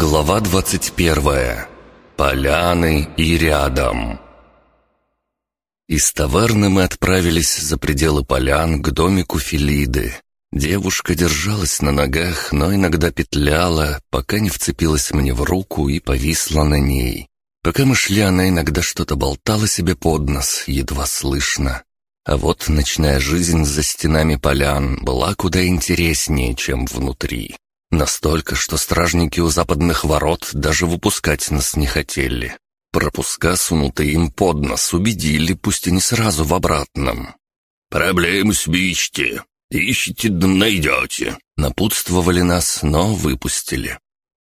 Глава 21. Поляны и рядом. Из таверны мы отправились за пределы полян к домику Филиды. Девушка держалась на ногах, но иногда петляла, пока не вцепилась мне в руку и повисла на ней. Пока мы шли, она иногда что-то болтала себе под нос, едва слышно. А вот ночная жизнь за стенами полян была куда интереснее, чем внутри. Настолько, что стражники у западных ворот даже выпускать нас не хотели. Пропуска, сунутые им под нос, убедили, пусть и не сразу в обратном. «Проблемы с ищите. Ищите, да найдете». Напутствовали нас, но выпустили.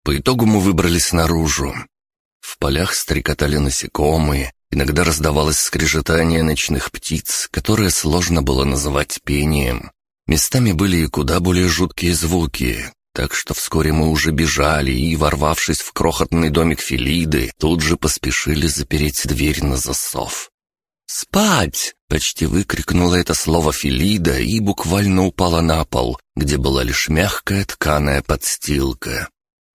По итогу мы выбрались наружу. В полях стрекотали насекомые, иногда раздавалось скрежетание ночных птиц, которое сложно было называть пением. Местами были и куда более жуткие звуки, так что вскоре мы уже бежали и, ворвавшись в крохотный домик Филиды, тут же поспешили запереть дверь на засов. «Спать!» — почти выкрикнула это слово Филида и буквально упала на пол, где была лишь мягкая тканая подстилка.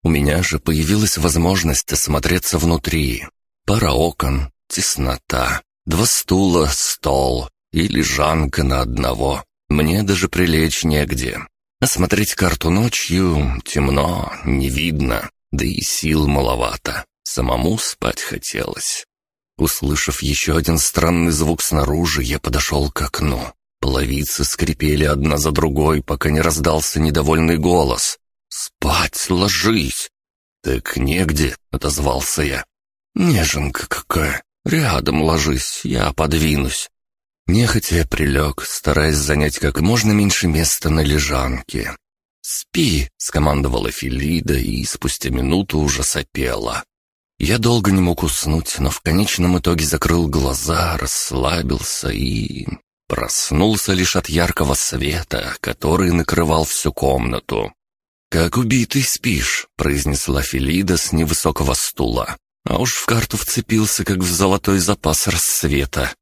У меня же появилась возможность осмотреться внутри. Пара окон, теснота, два стула, стол и лежанка на одного. Мне даже прилечь негде. Осмотреть карту ночью темно, не видно, да и сил маловато. Самому спать хотелось. Услышав еще один странный звук снаружи, я подошел к окну. Половицы скрипели одна за другой, пока не раздался недовольный голос. «Спать ложись!» «Так негде», — отозвался я. «Неженка какая! Рядом ложись, я подвинусь». Нехотя прилег, стараясь занять как можно меньше места на лежанке. «Спи!» — скомандовала Филида и спустя минуту уже сопела. Я долго не мог уснуть, но в конечном итоге закрыл глаза, расслабился и... Проснулся лишь от яркого света, который накрывал всю комнату. «Как убитый спишь», — произнесла Филида с невысокого стула. А уж в карту вцепился, как в золотой запас рассвета.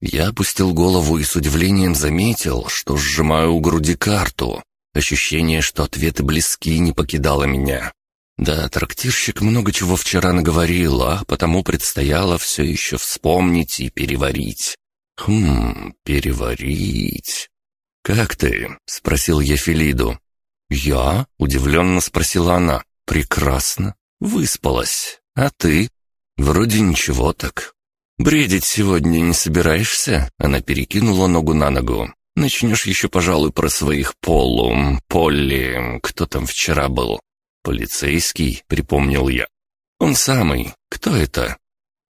Я опустил голову и с удивлением заметил, что сжимаю у груди карту. Ощущение, что ответы близки, не покидало меня. Да, трактирщик много чего вчера наговорил, а потому предстояло все еще вспомнить и переварить. Хм, переварить. «Как ты?» — спросил я Филиду. «Я?» — удивленно спросила она. «Прекрасно. Выспалась. А ты?» «Вроде ничего так. «Бредить сегодня не собираешься?» Она перекинула ногу на ногу. «Начнешь еще, пожалуй, про своих Полу, Полли, кто там вчера был?» «Полицейский», — припомнил я. «Он самый. Кто это?»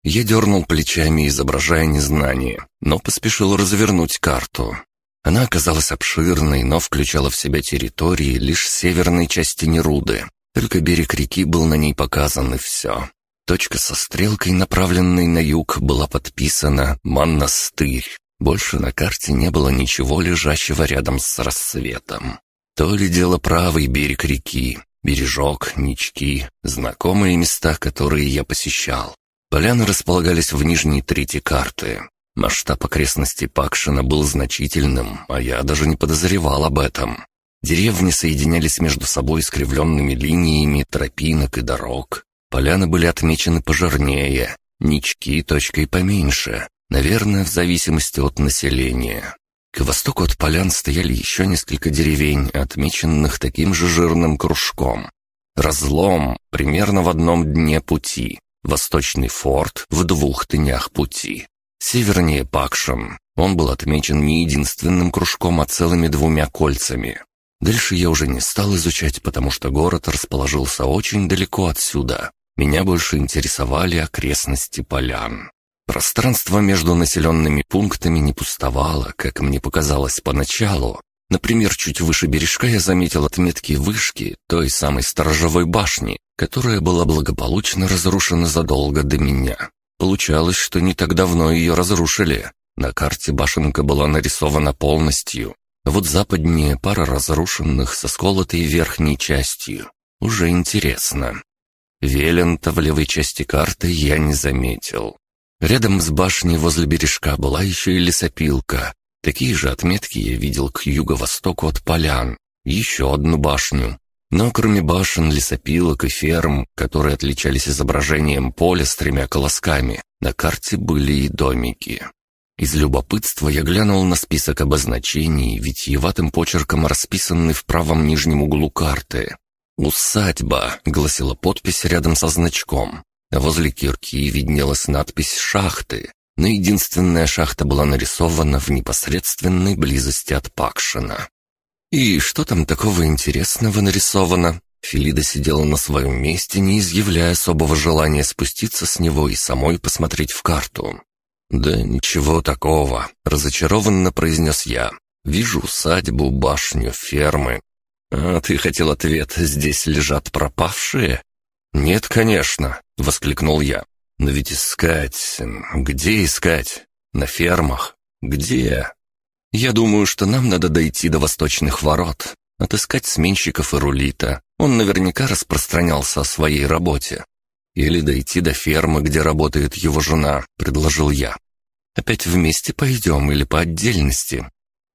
Я дернул плечами, изображая незнание, но поспешил развернуть карту. Она оказалась обширной, но включала в себя территории лишь северной части Неруды. Только берег реки был на ней показан, и все. Точка со стрелкой, направленной на юг, была подписана «Монастырь». Больше на карте не было ничего лежащего рядом с рассветом. То ли дело правый берег реки, бережок, нички, знакомые места, которые я посещал. Поляны располагались в нижней трети карты. Масштаб окрестностей Пакшина был значительным, а я даже не подозревал об этом. Деревни соединялись между собой искривленными линиями тропинок и дорог. Поляны были отмечены пожирнее, нички точкой поменьше, наверное, в зависимости от населения. К востоку от полян стояли еще несколько деревень, отмеченных таким же жирным кружком. Разлом примерно в одном дне пути, восточный форт в двух днях пути. Севернее Пакшем он был отмечен не единственным кружком, а целыми двумя кольцами. Дальше я уже не стал изучать, потому что город расположился очень далеко отсюда. Меня больше интересовали окрестности полян. Пространство между населенными пунктами не пустовало, как мне показалось поначалу. Например, чуть выше бережка я заметил отметки вышки той самой сторожевой башни, которая была благополучно разрушена задолго до меня. Получалось, что не так давно ее разрушили. На карте башенка была нарисована полностью. Вот западнее пара разрушенных со сколотой верхней частью. Уже интересно. Велента в левой части карты я не заметил. Рядом с башней возле бережка была еще и лесопилка. Такие же отметки я видел к юго-востоку от полян. Еще одну башню. Но кроме башен, лесопилок и ферм, которые отличались изображением поля с тремя колосками, на карте были и домики. Из любопытства я глянул на список обозначений, витиеватым почерком расписанный в правом нижнем углу карты. «Усадьба», — гласила подпись рядом со значком. Возле кирки виднелась надпись «Шахты», но единственная шахта была нарисована в непосредственной близости от Пакшина. «И что там такого интересного нарисовано?» Филида сидела на своем месте, не изъявляя особого желания спуститься с него и самой посмотреть в карту. «Да ничего такого», — разочарованно произнес я. «Вижу усадьбу, башню, фермы». «А ты хотел ответ, здесь лежат пропавшие?» «Нет, конечно», — воскликнул я. «Но ведь искать... Где искать? На фермах? Где?» «Я думаю, что нам надо дойти до восточных ворот, отыскать сменщиков и рулита. Он наверняка распространялся о своей работе. Или дойти до фермы, где работает его жена», — предложил я. «Опять вместе пойдем или по отдельности?»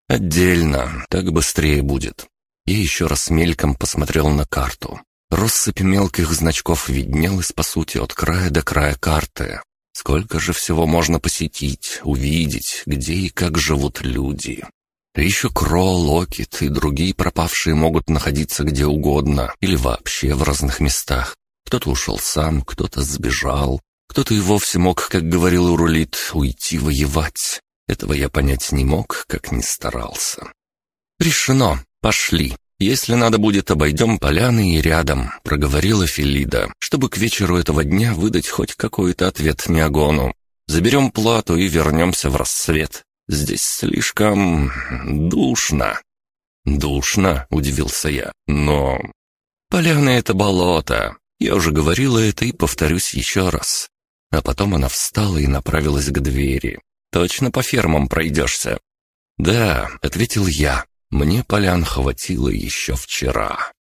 «Отдельно, так быстрее будет». Я еще раз мельком посмотрел на карту. Россыпь мелких значков виднелась, по сути, от края до края карты. Сколько же всего можно посетить, увидеть, где и как живут люди. И еще Кро, Локит и другие пропавшие могут находиться где угодно или вообще в разных местах. Кто-то ушел сам, кто-то сбежал, кто-то и вовсе мог, как говорил Урулит, уйти воевать. Этого я понять не мог, как ни старался. «Решено, пошли», «Если надо будет, обойдем поляны и рядом», — проговорила Филида, чтобы к вечеру этого дня выдать хоть какой-то ответ Миагону. «Заберем плату и вернемся в рассвет. Здесь слишком... душно». «Душно?» — удивился я. «Но...» «Поляны — это болото. Я уже говорила это и повторюсь еще раз». А потом она встала и направилась к двери. «Точно по фермам пройдешься?» «Да», — ответил я, мне полян хватило еще вчера.